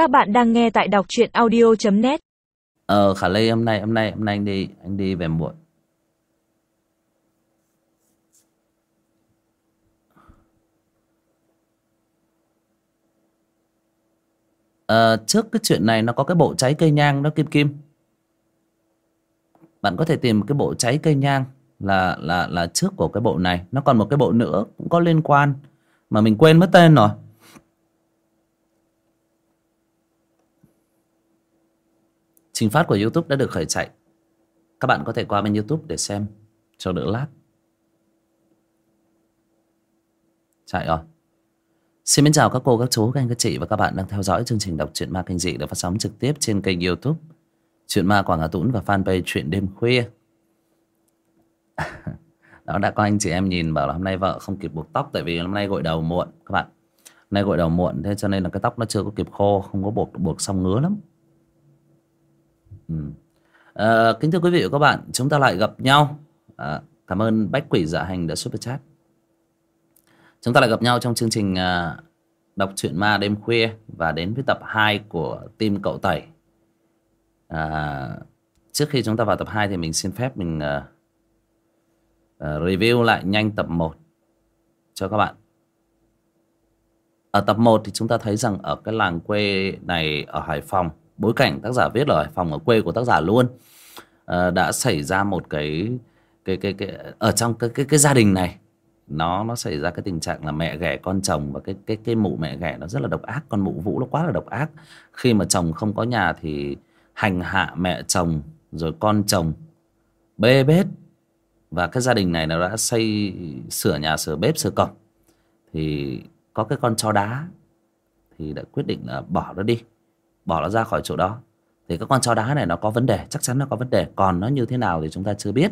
Các bạn đang nghe tại đọc truyện audio.net Ờ Khả Lê hôm nay hôm nay hôm nay anh đi anh đi về muộn. Ờ, trước cái chuyện này nó có cái bộ cháy cây nhang đó Kim Kim. Bạn có thể tìm cái bộ cháy cây nhang là là là trước của cái bộ này, nó còn một cái bộ nữa cũng có liên quan mà mình quên mất tên rồi. Trình phát của YouTube đã được khởi chạy. Các bạn có thể qua bên YouTube để xem cho đỡ lát. Chạy rồi. Xin mến chào các cô, các chú, các anh, các chị và các bạn đang theo dõi chương trình đọc truyện ma kinh dị được phát sóng trực tiếp trên kênh YouTube Chuyện ma Quảng Hà Tũng và fanpage Chuyện đêm khuya. Đó đã có anh chị em nhìn bảo là hôm nay vợ không kịp buộc tóc tại vì hôm nay gội đầu muộn các bạn. Hôm nay gội đầu muộn thế cho nên là cái tóc nó chưa có kịp khô, không có buộc buộc xong ngứa lắm. Ừ. À, kính thưa quý vị và các bạn, chúng ta lại gặp nhau. À, cảm ơn Bách Quỷ Dạ Hành đã super chat. Chúng ta lại gặp nhau trong chương trình à, đọc truyện ma đêm khuya và đến với tập 2 của team cậu Tẩy. À, trước khi chúng ta vào tập 2 thì mình xin phép mình à, à, review lại nhanh tập 1 cho các bạn. Ở tập 1 thì chúng ta thấy rằng ở cái làng quê này ở Hải Phòng, bối cảnh tác giả viết là Hải Phòng ở quê của tác giả luôn, à, đã xảy ra một cái cái cái cái ở trong cái cái cái gia đình này nó nó xảy ra cái tình trạng là mẹ ghẻ con chồng và cái cái cái mụ mẹ ghẻ nó rất là độc ác con mụ vũ nó quá là độc ác. Khi mà chồng không có nhà thì hành hạ mẹ chồng rồi con chồng bê bết. Và cái gia đình này nó đã xây sửa nhà sửa bếp sửa cổng. Thì có cái con chó đá thì đã quyết định là bỏ nó đi bỏ nó ra khỏi chỗ đó. Thì cái con chó đá này nó có vấn đề, chắc chắn nó có vấn đề. Còn nó như thế nào thì chúng ta chưa biết.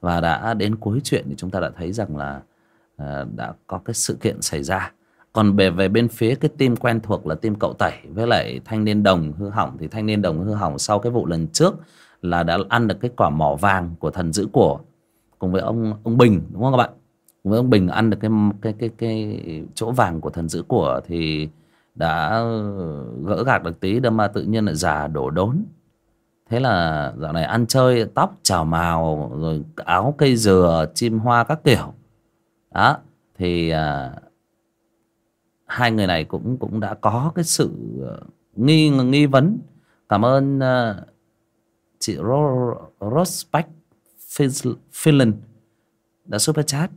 Và đã đến cuối chuyện thì chúng ta đã thấy rằng là ờ, đã có cái sự kiện xảy ra. Còn về về bên phía cái team quen thuộc là team cậu tẩy với lại thanh niên đồng hư hỏng, thì thanh niên đồng hư hỏng sau cái vụ lần trước là đã ăn được cái quả mỏ vàng của thần giữ của, cùng với ông ông bình, đúng không các bạn? Cùng với ông bình ăn được cái cái cái cái chỗ vàng của thần giữ của thì đã gỡ gạc được tí đâm mà tự nhiên lại già đổ đốn. Thế là dạo này ăn chơi tóc trào màu rồi áo cây dừa chim hoa các kiểu. Đó thì à, hai người này cũng cũng đã có cái sự à, nghi nghi vấn. Cảm ơn à, chị Ro, Rosbeck Finland đã super chat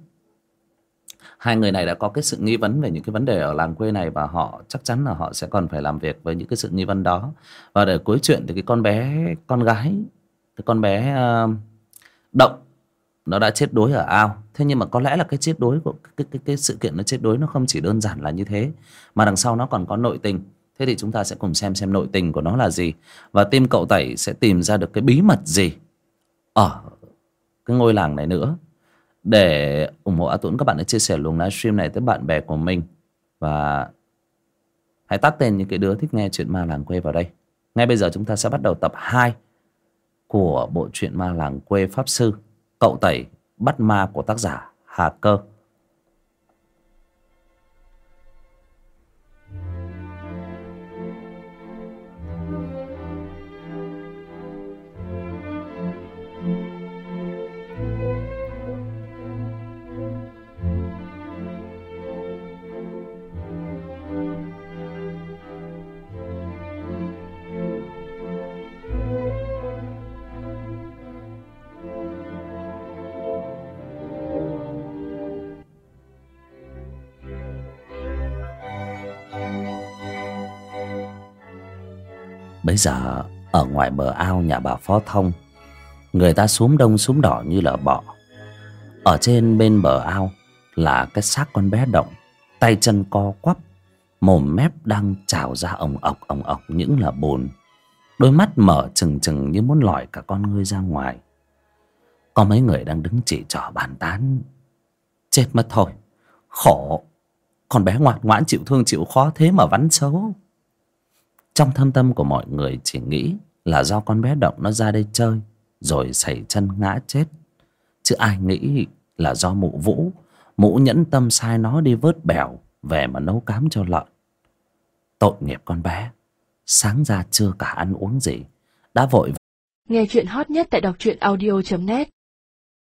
hai người này đã có cái sự nghi vấn về những cái vấn đề ở làng quê này và họ chắc chắn là họ sẽ còn phải làm việc với những cái sự nghi vấn đó. Và để cuối chuyện thì cái con bé con gái cái con bé uh, động nó đã chết đuối ở ao. Thế nhưng mà có lẽ là cái chết đuối của cái, cái, cái sự kiện nó chết đuối nó không chỉ đơn giản là như thế mà đằng sau nó còn có nội tình. Thế thì chúng ta sẽ cùng xem xem nội tình của nó là gì. Và tim cậu tẩy sẽ tìm ra được cái bí mật gì ở cái ngôi làng này nữa để ủng hộ A Tuấn, các bạn hãy chia sẻ luồng livestream này tới bạn bè của mình. Và hãy tắt tên những cái đứa thích nghe chuyện ma làng quê vào đây. Ngay bây giờ chúng ta sẽ bắt đầu tập 2 của bộ truyện ma làng quê pháp sư, cậu tẩy bắt ma của tác giả Hà Cơ. Bây giờ, ở ngoài bờ ao nhà bà Phó Thông, Người ta xuống đông xuống đỏ như là bọ. Ở trên bên bờ ao là cái xác con bé động, Tay chân co quắp, Mồm mép đang trào ra ồng ọc ồng ọc những là bùn. Đôi mắt mở trừng trừng như muốn lòi cả con ngươi ra ngoài. Có mấy người đang đứng chỉ trỏ bàn tán. Chết mất thôi, Khổ. Con bé ngoan ngoãn chịu thương chịu khó thế mà vắn xấu trong thâm tâm của mọi người chỉ nghĩ là do con bé động nó ra đây chơi, rồi xảy chân ngã chết. Chứ ai nghĩ là do mụ vũ, mụ nhẫn tâm sai nó đi vớt bèo về mà nấu cám cho lợn tội nghiệp con bé, sáng ra chưa cả ăn uống gì, đã vội Nghe chuyện hot nhất tại đọc truyện audio.net